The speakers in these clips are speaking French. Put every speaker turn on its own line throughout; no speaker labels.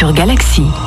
sur Galaxy.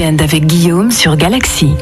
Avec Guillaume sur Galaxy.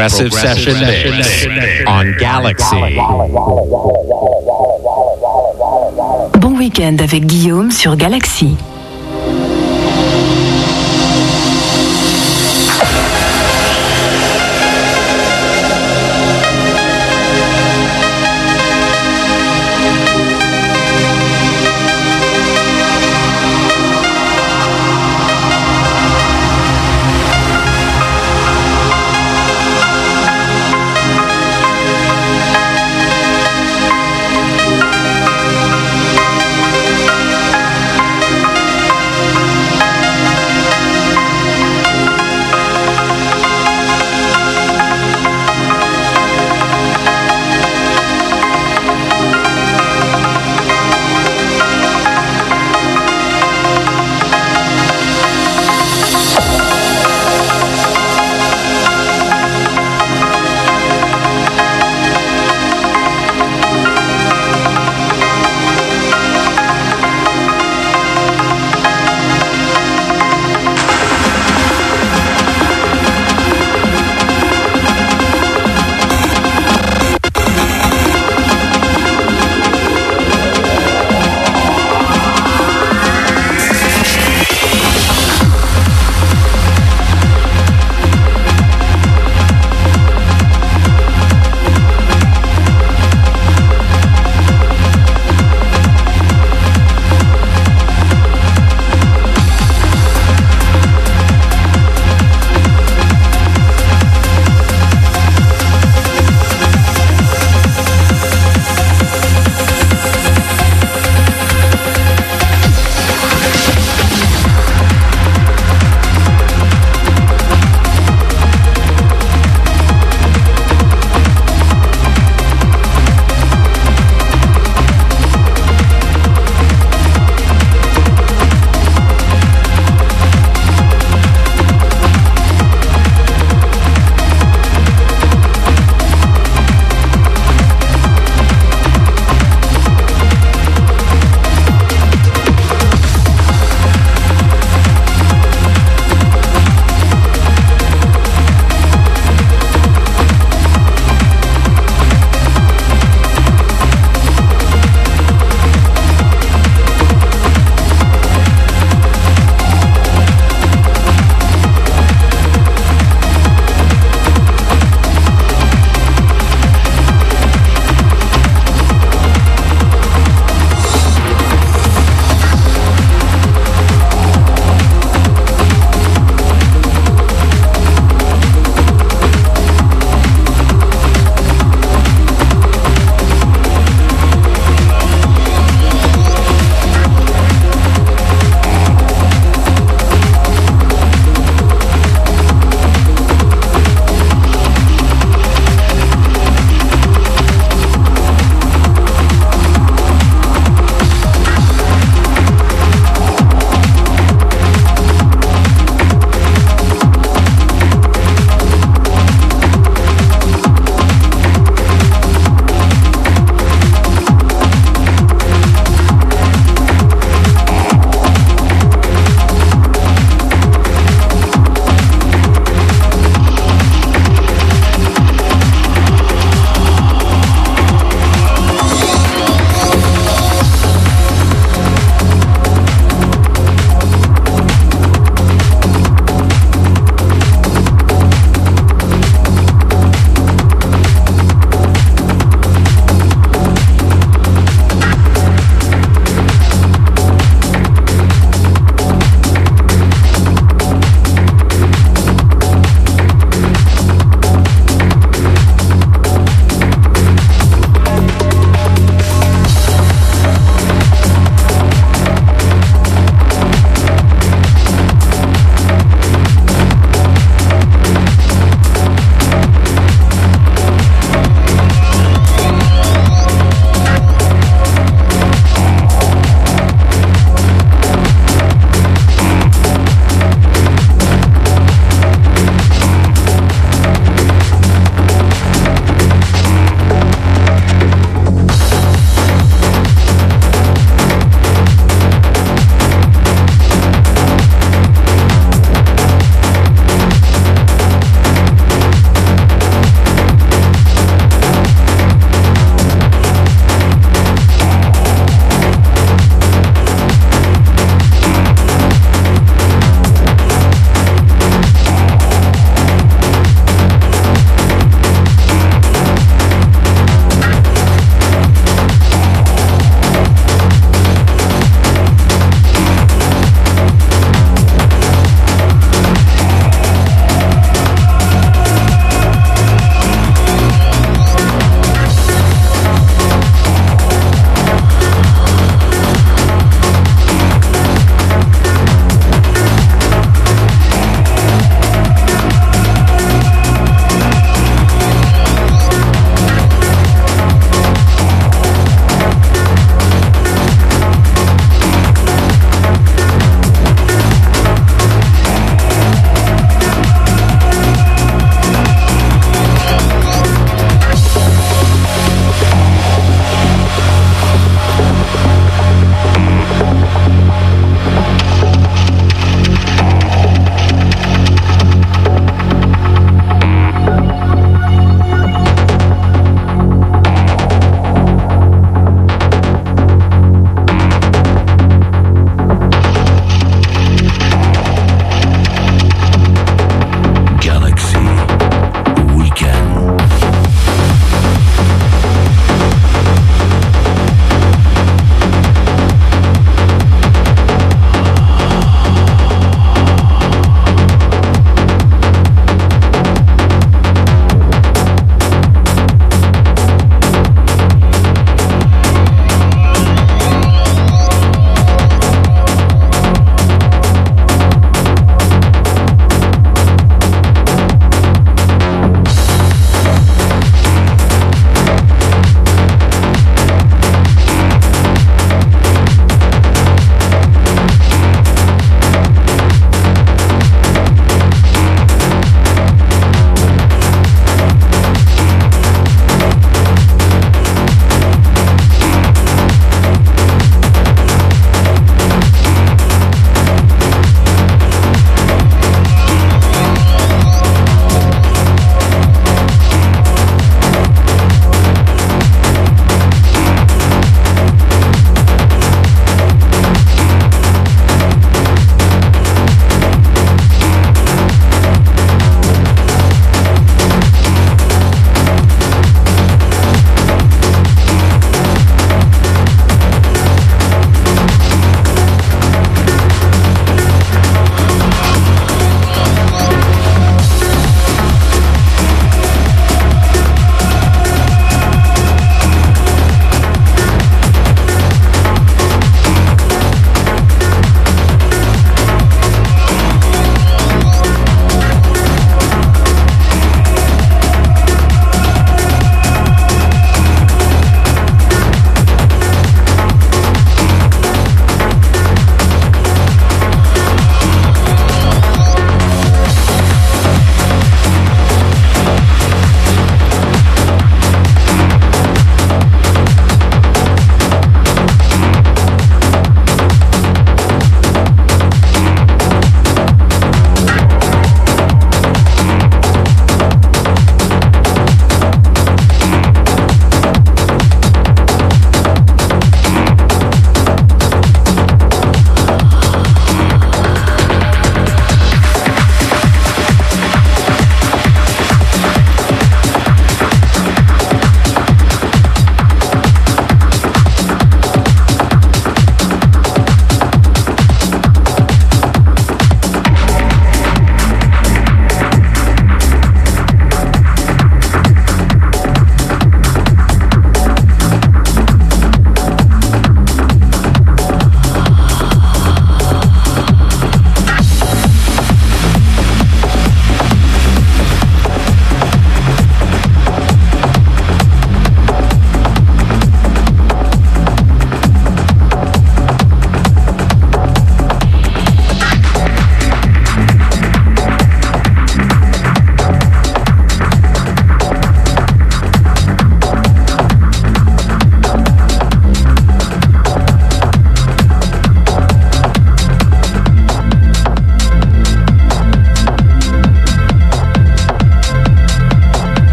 Progressive, Session Mix on Galaxy.
Bon week-end avec Guillaume sur Galaxy.